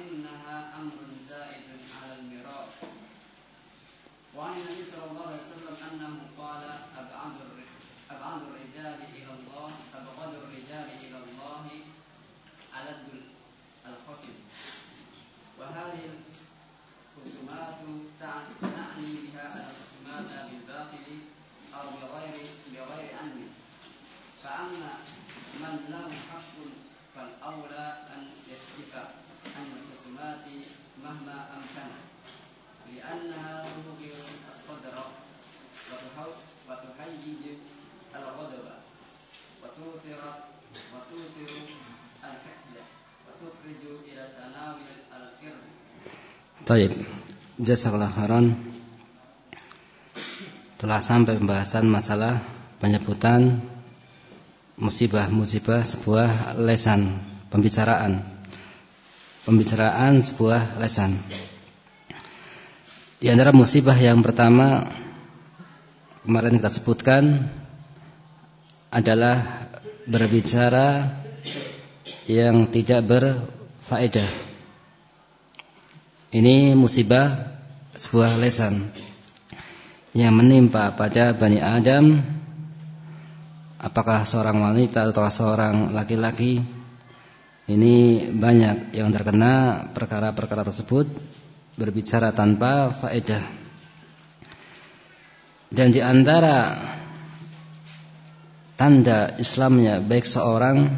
فإنها أمر زائد على المراء. وعن النبي صلى الله عليه وسلم أنه قال أبعد أبعد الرجال إلى الله أبغض الرجال إلى الله ألد الخصم. وهذه الخصومات تعني بها الخصومات بالباطل أو بغير بغير علم. فأما من له حق فالأولى أن يسكت عن الخصومات مهما أمكن لأنها تبغر الصدر وتهيج الغضب وتوثر وتوثر الحقد وتخرج إلى تناول القرب طيب Jazakallah khairan Telah sampai pembahasan masalah penyebutan musibah-musibah sebuah lesan pembicaraan pembicaraan sebuah lesan. Di antara musibah yang pertama kemarin kita sebutkan adalah berbicara yang tidak berfaedah. Ini musibah sebuah lesan yang menimpa pada Bani Adam. Apakah seorang wanita atau seorang laki-laki ini banyak yang terkena perkara-perkara tersebut berbicara tanpa faedah. Dan di antara tanda Islamnya baik seorang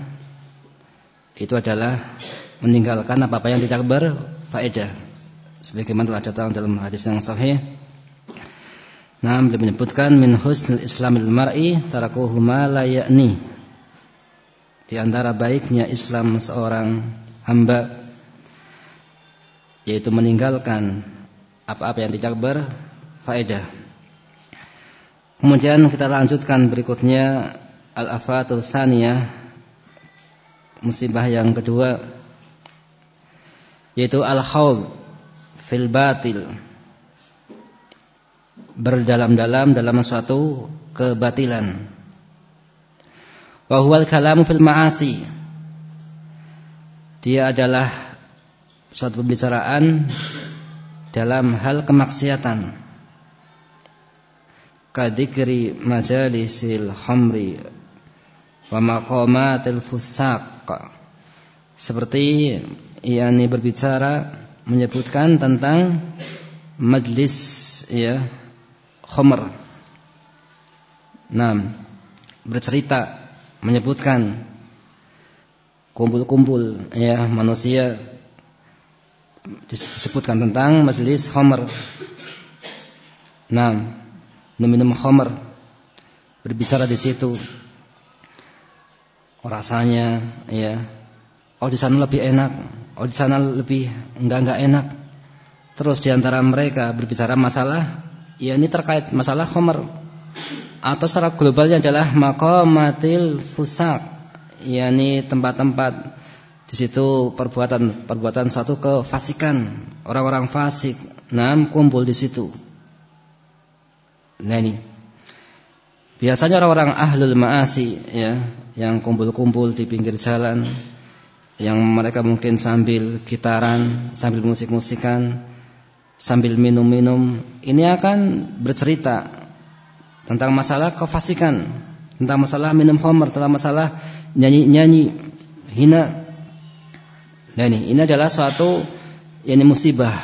itu adalah meninggalkan apa-apa yang tidak berfaedah. Sebagaimana telah datang dalam hadis yang sahih. Nah, beliau menyebutkan min husnul islamil mar'i tarakuhu ma la. Di antara baiknya Islam seorang hamba yaitu meninggalkan apa-apa yang tidak berfaedah. Kemudian kita lanjutkan berikutnya al-afatul tsaniyah musibah yang kedua yaitu al-haul fil batil berdalam-dalam dalam suatu kebatilan. Wa huwal kalamu fil ma'asi. Dia adalah suatu pembicaraan dalam hal kemaksiatan. Kadikri majalisil khamri wa maqamatil fusaq. Seperti yakni berbicara menyebutkan tentang majlis ya Khomer Nah Bercerita Menyebutkan Kumpul-kumpul ya manusia Disebutkan tentang majelis Khomer Nah Minum Khomer Berbicara di situ. Rasanya ya Oh di sana lebih enak Oh di sana lebih enggak enggak enak. Terus di antara mereka berbicara masalah ya ini terkait masalah khomer atau secara globalnya adalah maqamatil fusak yakni tempat-tempat. Di situ perbuatan perbuatan satu kefasikan orang-orang fasik. Nam kumpul di situ. Nah ini. Biasanya orang-orang ahlul maasi ya yang kumpul-kumpul di pinggir jalan yang mereka mungkin sambil gitaran sambil musik-musikan sambil minum-minum ini akan bercerita tentang masalah kefasikan, tentang masalah minum khamr, tentang masalah nyanyi-nyanyi hina. Nah ini, ini adalah suatu ini musibah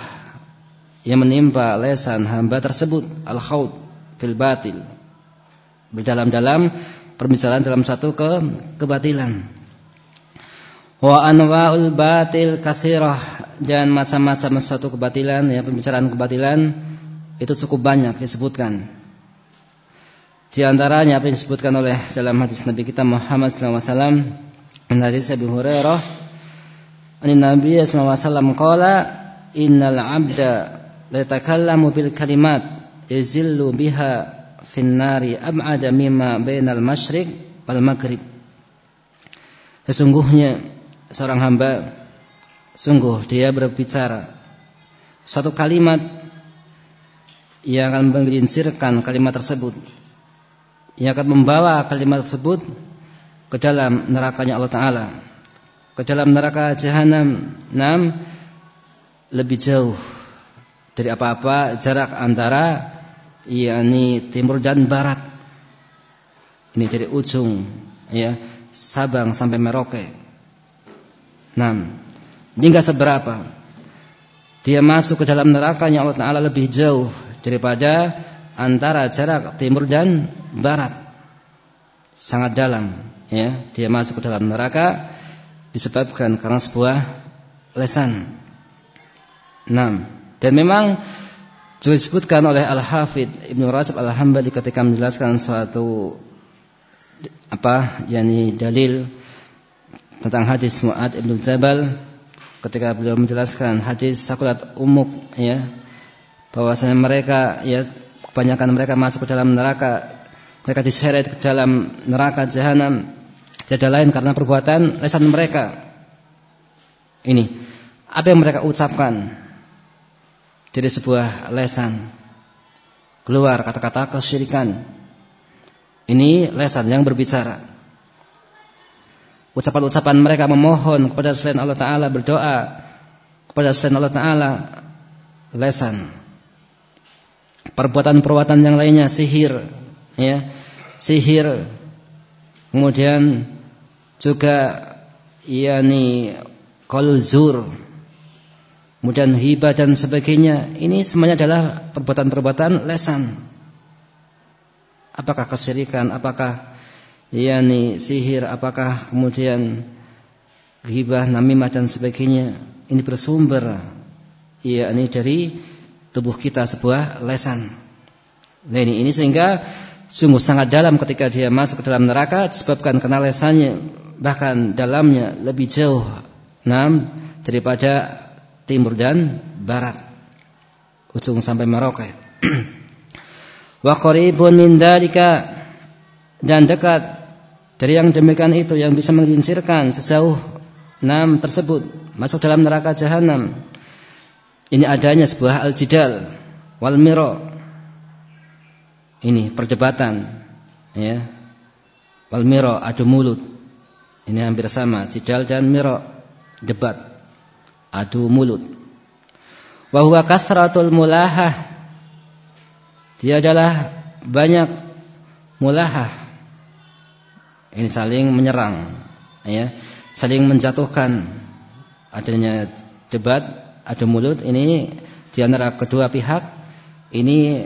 yang menimpa lesan hamba tersebut al-khaut fil batil. Berdalam-dalam permisalan dalam satu ke kebatilan. Wa anwa'ul batil kathirah dan macam-macam suatu kebatilan ya pembicaraan kebatilan itu cukup banyak disebutkan. Di antaranya apa yang disebutkan oleh dalam hadis Nabi kita Muhammad SAW hadis Abu Hurairah Ani Nabi SAW qala innal 'abda la yatakallamu bil kalimat yazillu biha fin nari ab'ada mimma bainal masyriq wal maghrib. Sesungguhnya seorang hamba Sungguh dia berbicara satu kalimat yang akan menggelincirkan kalimat tersebut yang akan membawa kalimat tersebut ke dalam nerakanya Allah Ta'ala ke dalam neraka jahanam enam lebih jauh dari apa-apa jarak antara yakni timur dan barat. Ini dari ujung ya Sabang sampai Merauke. Ini enggak seberapa. Dia masuk ke dalam neraka yang Allah Taala lebih jauh daripada antara jarak timur dan barat. Sangat dalam, ya. Dia masuk ke dalam neraka disebabkan karena sebuah lesan. Nah, dan memang juga disebutkan oleh Al-Hafidh Ibnu Rajab Al-Hambali ketika menjelaskan suatu apa yakni dalil tentang hadis Muad Ibnu Jabal ketika beliau menjelaskan hadis sakulat umuk ya bahwasanya mereka ya kebanyakan mereka masuk ke dalam neraka. Mereka diseret ke dalam neraka jahanam. Tidak lain karena perbuatan lesan mereka. Ini apa yang mereka ucapkan dari sebuah lesan. Keluar kata-kata kesyirikan. Ini lesan yang berbicara. Ucapan-ucapan mereka memohon kepada selain Allah Ta'ala berdoa kepada selain Allah Ta'ala lesan perbuatan-perbuatan yang lainnya sihir ya. Sihir. Kemudian juga yakni qalul zur kemudian hibah dan sebagainya. Ini semuanya adalah perbuatan-perbuatan lesan. Apakah kesyirikan apakah yakni sihir apakah kemudian ghibah namimah dan sebagainya. Ini bersumber yakni dari tubuh kita sebuah lesan nah ini, ini sehingga sungguh sangat dalam ketika dia masuk ke dalam neraka disebabkan karena lesannya bahkan dalamnya lebih jauh nam daripada timur dan barat ujung sampai Maroke wa qaribun min dalika dan dekat dari yang demikian itu yang bisa menginsirkan sejauh enam tersebut masuk dalam neraka jahanam. Ini adanya sebuah al-jidal wal miro. Ini perdebatan ya. Wal miro adu mulut. Ini hampir sama, jidal dan miro debat adu mulut. Wa huwa mulahah. Dia adalah banyak mulahah ini saling menyerang ya saling menjatuhkan adanya debat adu mulut ini di antara kedua pihak ini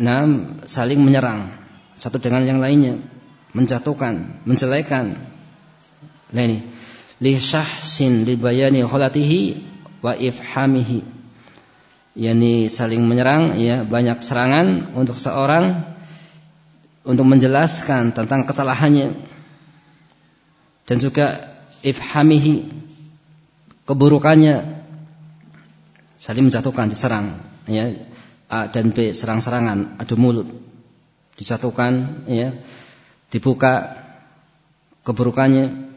enam saling menyerang satu dengan yang lainnya menjatuhkan menjelekan. Nah ini. Li syahsin li bayani kholatihi wa ifhamihi. Yakni saling menyerang ya banyak serangan untuk seorang untuk menjelaskan tentang kesalahannya. Dan juga ifhamihi keburukannya saling menjatuhkan diserang ya. A dan B serang-serangan adu mulut. Dijatuhkan ya. Dibuka keburukannya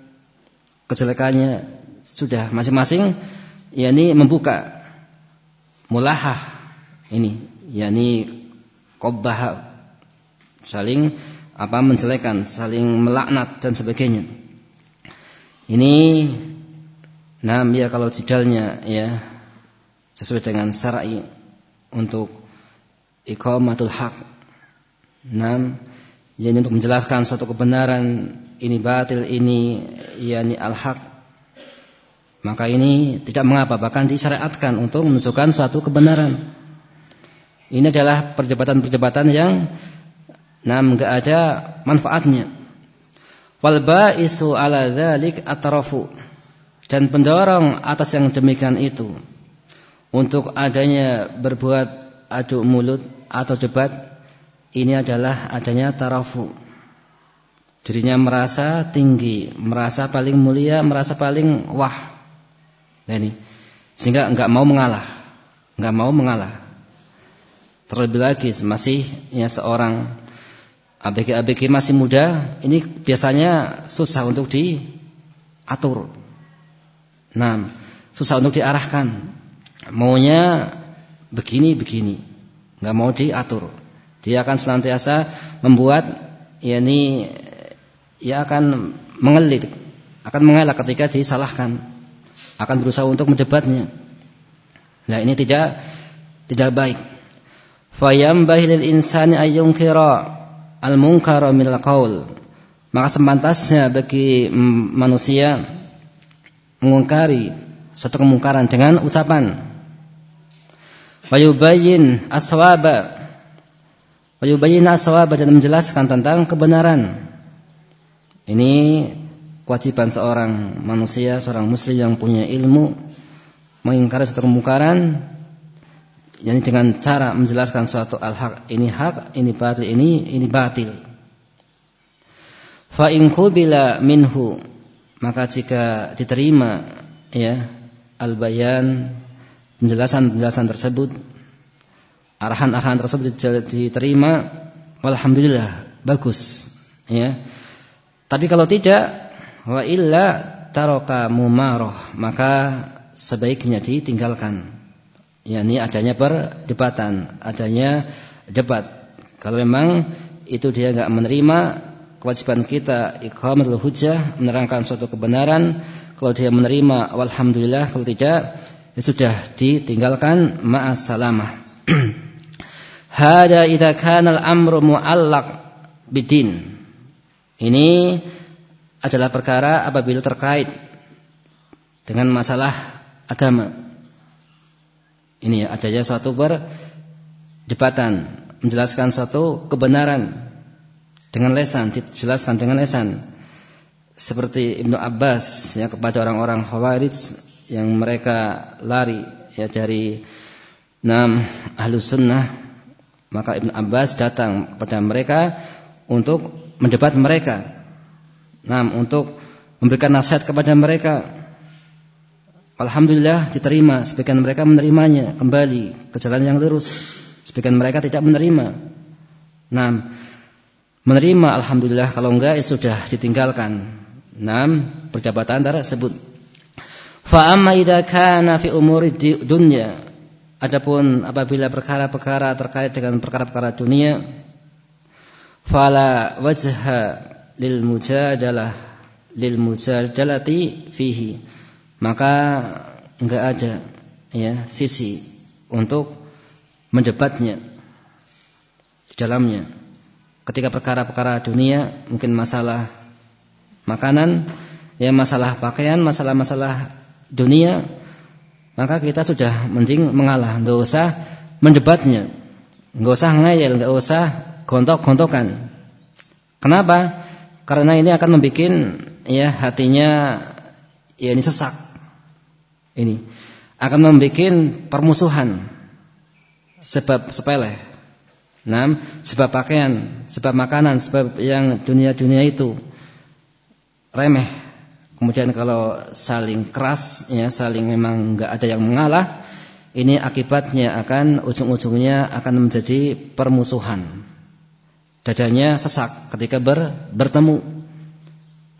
kejelekannya sudah masing-masing yakni membuka mulahah ini yakni qabbah saling apa menjelekan, saling melaknat dan sebagainya. Ini nam ya kalau jidalnya ya sesuai dengan syar'i untuk iqamatul haq. Nam ya untuk menjelaskan suatu kebenaran ini batil ini yakni al-haq. Maka ini tidak mengapa bahkan disyariatkan untuk menunjukkan suatu kebenaran. Ini adalah perdebatan-perdebatan yang Nah, enggak ada manfaatnya. Wal ba'isu ala dzalik atrafu. Dan pendorong atas yang demikian itu untuk adanya berbuat adu mulut atau debat ini adalah adanya tarafu. Dirinya merasa tinggi, merasa paling mulia, merasa paling wah. Nah ini sehingga enggak mau mengalah, enggak mau mengalah. Terlebih lagi masih ya seorang ABG-ABG masih muda ini biasanya susah untuk diatur. Nah, susah untuk diarahkan. Maunya begini-begini, nggak mau diatur. Dia akan senantiasa membuat yakni ia akan mengelit, akan mengelak ketika disalahkan, akan berusaha untuk mendebatnya. Nah, ini tidak tidak baik. Fayambahil lil insani ayyunkira al-munkara min al-qaul. Maka semantasnya bagi manusia mengungkari suatu kemungkaran dengan ucapan. Wayubayyin aswaba. Wayubayyin aswaba dan menjelaskan tentang kebenaran. Ini kewajiban seorang manusia, seorang muslim yang punya ilmu mengingkari suatu kemungkaran yakni dengan cara menjelaskan suatu al-haq ini hak, ini batil, ini ini batil. Fa in qubila minhu maka jika diterima ya al-bayan penjelasan-penjelasan tersebut arahan-arahan tersebut diterima alhamdulillah bagus ya tapi kalau tidak wa illa taraka mumaroh maka sebaiknya ditinggalkan. yakni adanya perdebatan, adanya debat. Kalau memang itu dia nggak menerima kewajiban kita iqamatul hujjah menerangkan suatu kebenaran. Kalau dia menerima alhamdulillah, kalau tidak ya sudah ditinggalkan ma'as salamah. Hada idza kana al-amru mu'allaq bidin. Ini adalah perkara apabila terkait dengan masalah agama. Ini ya, adanya suatu perdebatan menjelaskan suatu kebenaran dengan lesan, dijelaskan dengan lesan. Seperti Ibnu Abbas ya kepada orang-orang Khawarij yang mereka lari ya dari enam ahlu sunnah maka Ibnu Abbas datang kepada mereka untuk mendebat mereka. Nah, untuk memberikan nasihat kepada mereka Alhamdulillah diterima, sebagian mereka menerimanya kembali ke jalan yang lurus, sebagian mereka tidak menerima. Nah, menerima alhamdulillah kalau enggak ya sudah ditinggalkan. Nah, perdebatan tersebut. Fa amma idza kana fi umuri dunya Adapun apabila perkara-perkara terkait dengan perkara-perkara dunia fala wajha lil mujadalah lil mujadalati fihi maka enggak ada ya sisi untuk mendebatnya di dalamnya. Ketika perkara-perkara dunia, mungkin masalah makanan, ya masalah pakaian, masalah-masalah dunia, maka kita sudah mending mengalah, enggak usah mendebatnya. Enggak usah ngayal, enggak usah gontok-gontokan. Kenapa? Karena ini akan membuat ya hatinya ya ini sesak ini akan membuat permusuhan sebab sepele. Nah, sebab pakaian, sebab makanan, sebab yang dunia-dunia itu remeh. Kemudian kalau saling keras, ya saling memang nggak ada yang mengalah, ini akibatnya akan ujung-ujungnya akan menjadi permusuhan. Dadanya sesak ketika ber, bertemu.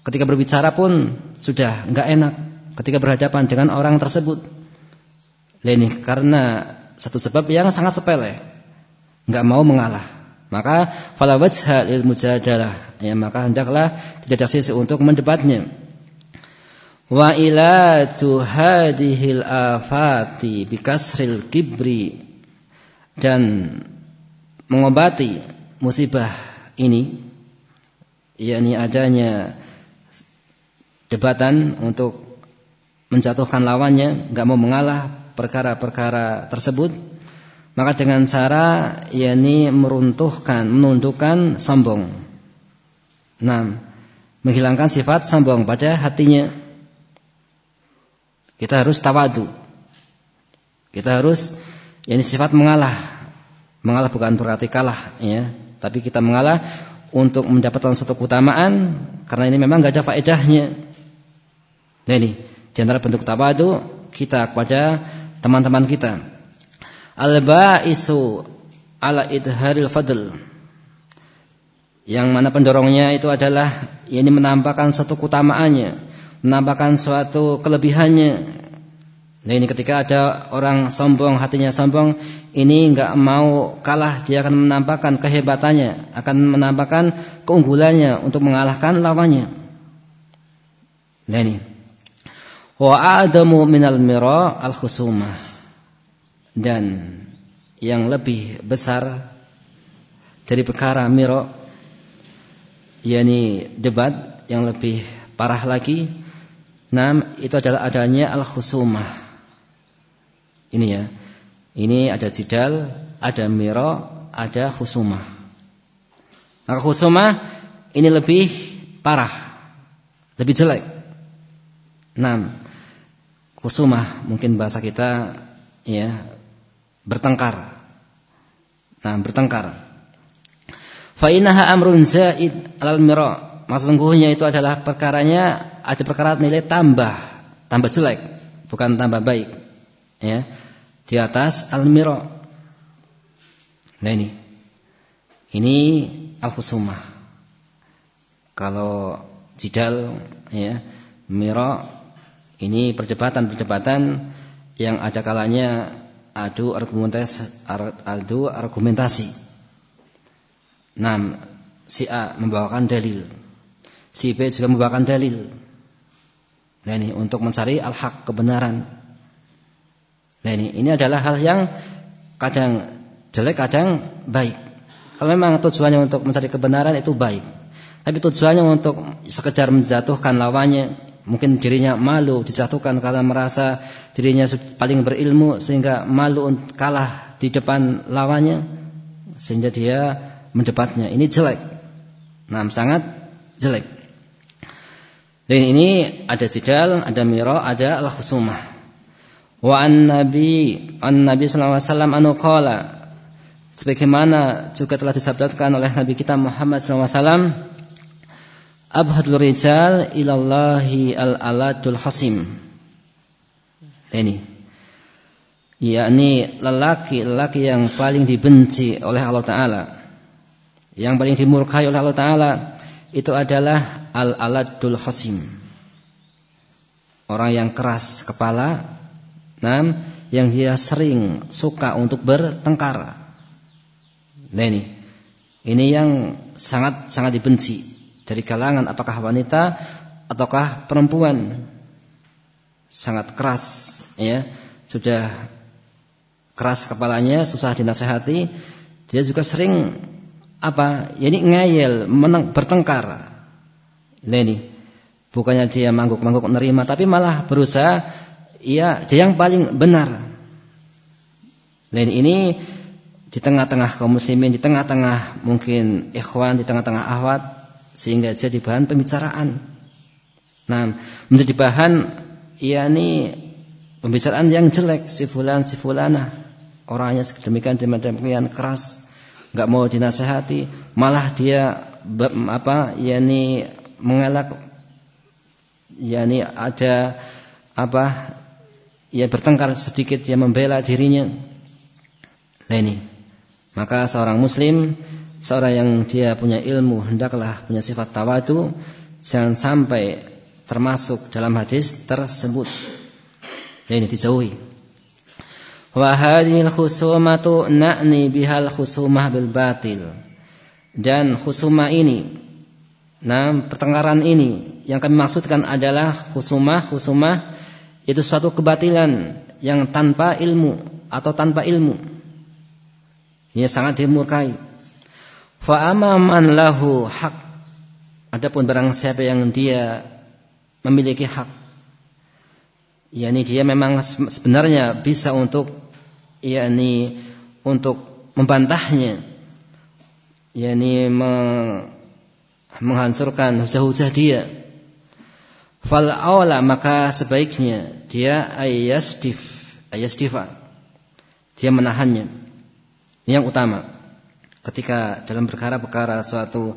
Ketika berbicara pun sudah nggak enak ketika berhadapan dengan orang tersebut. Ini karena satu sebab yang sangat sepele, nggak mau mengalah. Maka fala wajha lil mujadalah, ya maka hendaklah tidak ada sisi untuk mendebatnya. Wa ila hadhil afati bikasril kibri dan mengobati musibah ini yakni adanya debatan untuk menjatuhkan lawannya, nggak mau mengalah perkara-perkara tersebut, maka dengan cara yakni meruntuhkan, menundukkan sombong. Nah, menghilangkan sifat sombong pada hatinya. Kita harus tawadu. Kita harus yakni sifat mengalah. Mengalah bukan berarti kalah ya, tapi kita mengalah untuk mendapatkan satu keutamaan karena ini memang nggak ada faedahnya. Nah ini di bentuk tawadu kita kepada teman-teman kita. Al-ba'isu ala idharil fadl. Yang mana pendorongnya itu adalah ini menampakkan satu keutamaannya, menampakkan suatu kelebihannya. Nah ini ketika ada orang sombong, hatinya sombong, ini enggak mau kalah, dia akan menampakkan kehebatannya, akan menampakkan keunggulannya untuk mengalahkan lawannya. Nah ini wa adamu minal mira al khusumah dan yang lebih besar dari perkara miro yakni debat yang lebih parah lagi nam itu adalah adanya al khusumah ini ya. Ini ada jidal ada miro ada khusumah. Maka khusumah ini lebih parah lebih jelek. Nam khusumah mungkin bahasa kita ya bertengkar. Nah bertengkar. Fa amrun zaid mira. Sesungguhnya itu adalah perkaranya ada perkara nilai tambah, tambah jelek, bukan tambah baik. Ya. Di atas al-mira. Nah ini. Ini al-khusumah. Kalau jidal ya, mira ini perdebatan-perdebatan yang ada kalanya adu argumentasi adu argumentasi Nah, si A membawakan dalil. Si B juga membawakan dalil. Nah ini untuk mencari al-haq kebenaran. Nah ini ini adalah hal yang kadang jelek, kadang baik. Kalau memang tujuannya untuk mencari kebenaran itu baik. Tapi tujuannya untuk sekedar menjatuhkan lawannya, mungkin dirinya malu dijatuhkan karena merasa dirinya paling berilmu sehingga malu kalah di depan lawannya sehingga dia mendebatnya. Ini jelek. Nah, sangat jelek. Dan ini ada jidal, ada miro, ada al-khusumah. Wa an Nabi an Nabi sallallahu alaihi wasallam anu qala sebagaimana juga telah disabdakan oleh Nabi kita Muhammad sallallahu alaihi wasallam abhadul rijal ilallahi al-aladul hasim. Ini yakni lelaki-lelaki yang paling dibenci oleh Allah taala yang paling dimurkai oleh Allah Ta'ala itu adalah al-aladul hasim. Orang yang keras kepala, nam, yang dia sering suka untuk bertengkar. Nah ini, ini yang sangat sangat dibenci dari kalangan apakah wanita ataukah perempuan. Sangat keras, ya, sudah keras kepalanya, susah dinasehati. Dia juga sering apa? Yani ngayel, menang, bertengkar. Leni. Bukannya dia mangguk-mangguk nerima, tapi malah berusaha ya dia yang paling benar. Leni ini di tengah-tengah kaum muslimin, di tengah-tengah mungkin ikhwan, di tengah-tengah ahwat sehingga jadi bahan pembicaraan. Nah, menjadi bahan yakni pembicaraan yang jelek si fulan si fulana orangnya sedemikian demikian keras nggak mau dinasehati, malah dia apa yakni mengelak yakni ada apa ya bertengkar sedikit dia membela dirinya. Nah ini. Maka seorang muslim, seorang yang dia punya ilmu hendaklah punya sifat tawadu, jangan sampai termasuk dalam hadis tersebut. Nah ini dijauhi. Wa hadhil khusumatu na'ni bihal khusumah bil batil. Dan khusumah ini Nah, pertengkaran ini yang kami maksudkan adalah khusumah, khusumah itu suatu kebatilan yang tanpa ilmu atau tanpa ilmu. Ini sangat dimurkai. Fa man lahu hak. Adapun barang siapa yang dia memiliki hak yakni dia memang sebenarnya bisa untuk yakni untuk membantahnya yakni menghancurkan hujah-hujah dia. Fal awla maka sebaiknya dia ayasdif ayasdifa. Dia menahannya. Yang utama ketika dalam perkara-perkara suatu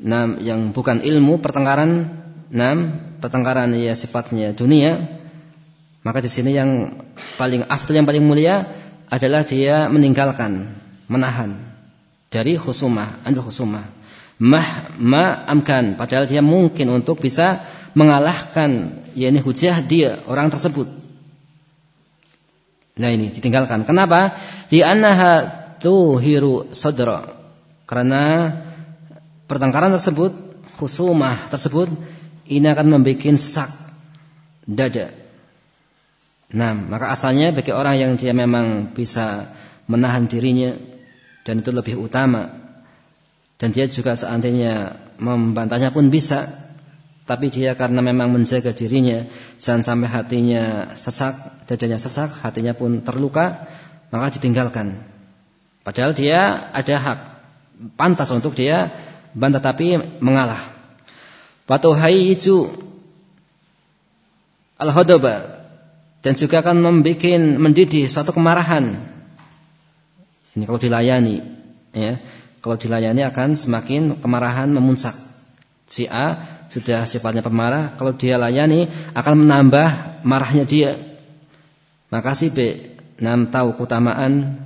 nam yang bukan ilmu pertengkaran nam pertengkaran ya sifatnya dunia maka di sini yang paling afdal yang paling mulia adalah dia meninggalkan, menahan dari khusumah, anil khusumah. Mah ma amkan padahal dia mungkin untuk bisa mengalahkan yakni hujah dia orang tersebut. Nah ini ditinggalkan. Kenapa? Di annaha tuhiru sadra. Karena pertengkaran tersebut, khusumah tersebut ini akan membuat sak dada Nah, maka asalnya bagi orang yang dia memang bisa menahan dirinya dan itu lebih utama dan dia juga seandainya membantahnya pun bisa tapi dia karena memang menjaga dirinya jangan sampai hatinya sesak, dadanya sesak, hatinya pun terluka, maka ditinggalkan. Padahal dia ada hak pantas untuk dia bantah tapi mengalah. Watu itu al-hodoba dan juga akan membuat mendidih suatu kemarahan. Ini kalau dilayani, ya. Kalau dilayani akan semakin kemarahan memuncak. Si A sudah sifatnya pemarah, kalau dia layani akan menambah marahnya dia. Maka si B nam tahu keutamaan,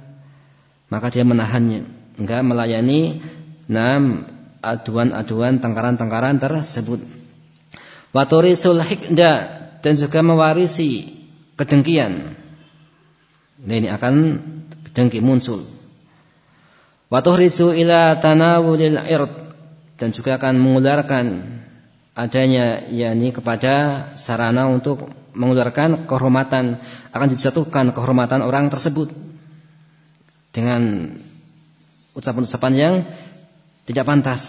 maka dia menahannya. Enggak melayani nam aduan-aduan tengkaran-tengkaran tersebut. Waturisul hikda dan juga mewarisi kedengkian. Nah, ini akan dengki muncul. Wa tuhrisu ila tanawulil ird. Dan juga akan mengularkan adanya yakni kepada sarana untuk mengeluarkan kehormatan akan dijatuhkan kehormatan orang tersebut. Dengan ucapan-ucapan yang tidak pantas.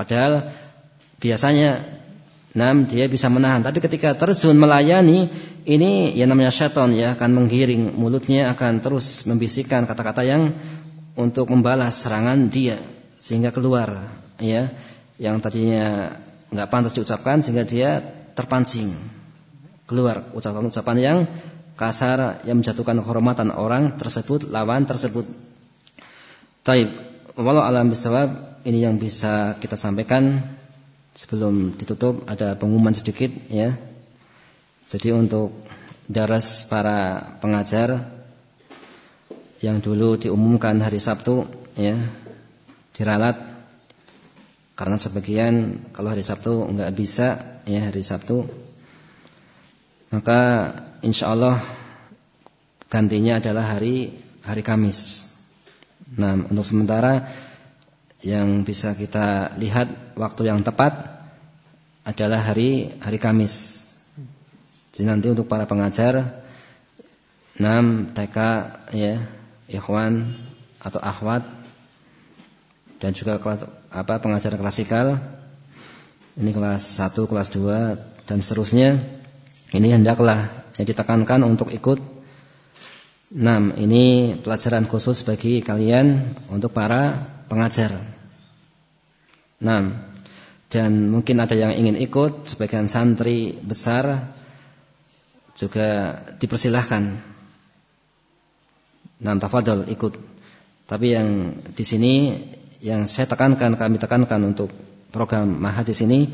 Padahal biasanya Nam dia bisa menahan, tapi ketika terjun melayani, ini yang namanya syaitan ya akan menggiring mulutnya akan terus membisikkan kata-kata yang untuk membalas serangan dia sehingga keluar ya. Yang tadinya nggak pantas diucapkan sehingga dia terpancing. Keluar ucapan-ucapan yang kasar yang menjatuhkan kehormatan orang tersebut lawan tersebut. Taib, walau alam bisawab ini yang bisa kita sampaikan. Sebelum ditutup ada pengumuman sedikit ya. Jadi untuk daras para pengajar yang dulu diumumkan hari Sabtu ya diralat karena sebagian kalau hari Sabtu enggak bisa ya hari Sabtu maka insya Allah gantinya adalah hari hari Kamis. Nah untuk sementara yang bisa kita lihat waktu yang tepat adalah hari hari Kamis. Jadi nanti untuk para pengajar 6 TK ya, ikhwan atau akhwat dan juga kelas, apa pengajar klasikal ini kelas 1, kelas 2 dan seterusnya ini hendaklah yang ditekankan untuk ikut 6 ini pelajaran khusus bagi kalian untuk para pengajar. Nah, dan mungkin ada yang ingin ikut sebagian santri besar juga dipersilahkan. Nah, tafadhol ikut. Tapi yang di sini yang saya tekankan, kami tekankan untuk program Mahat di sini,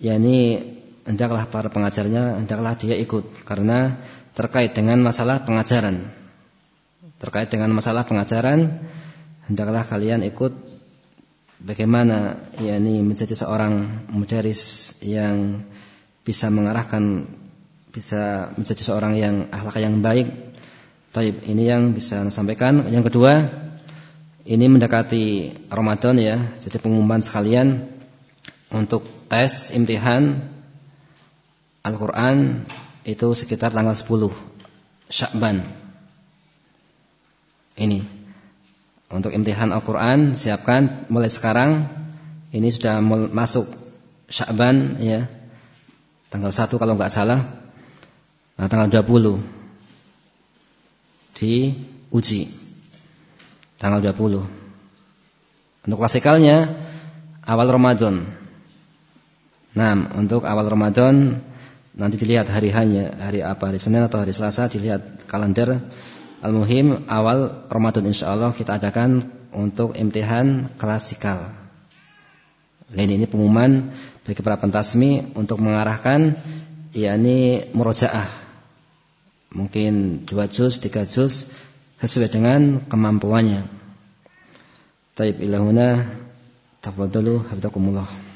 yakni hendaklah para pengajarnya hendaklah dia ikut karena terkait dengan masalah pengajaran. Terkait dengan masalah pengajaran hendaklah kalian ikut bagaimana yakni menjadi seorang mudaris yang bisa mengarahkan bisa menjadi seorang yang akhlak yang baik. Taib ini yang bisa saya sampaikan. Yang kedua, ini mendekati Ramadan ya, jadi pengumuman sekalian untuk tes imtihan Al-Qur'an itu sekitar tanggal 10 Syakban. Ini. Untuk imtihan Al-Quran siapkan mulai sekarang. Ini sudah masuk Sya'ban ya. Tanggal 1 kalau nggak salah. Nah tanggal 20 diuji tanggal 20 untuk klasikalnya awal Ramadan nah untuk awal Ramadan nanti dilihat hari hanya hari apa hari Senin atau hari Selasa dilihat kalender Al-Muhim awal Ramadan insyaallah kita adakan untuk imtihan klasikal. Lain ini pengumuman bagi para pentasmi untuk mengarahkan yakni murojaah. Mungkin dua juz, tiga juz sesuai dengan kemampuannya. Taib ilahuna tafadhalu habibakumullah.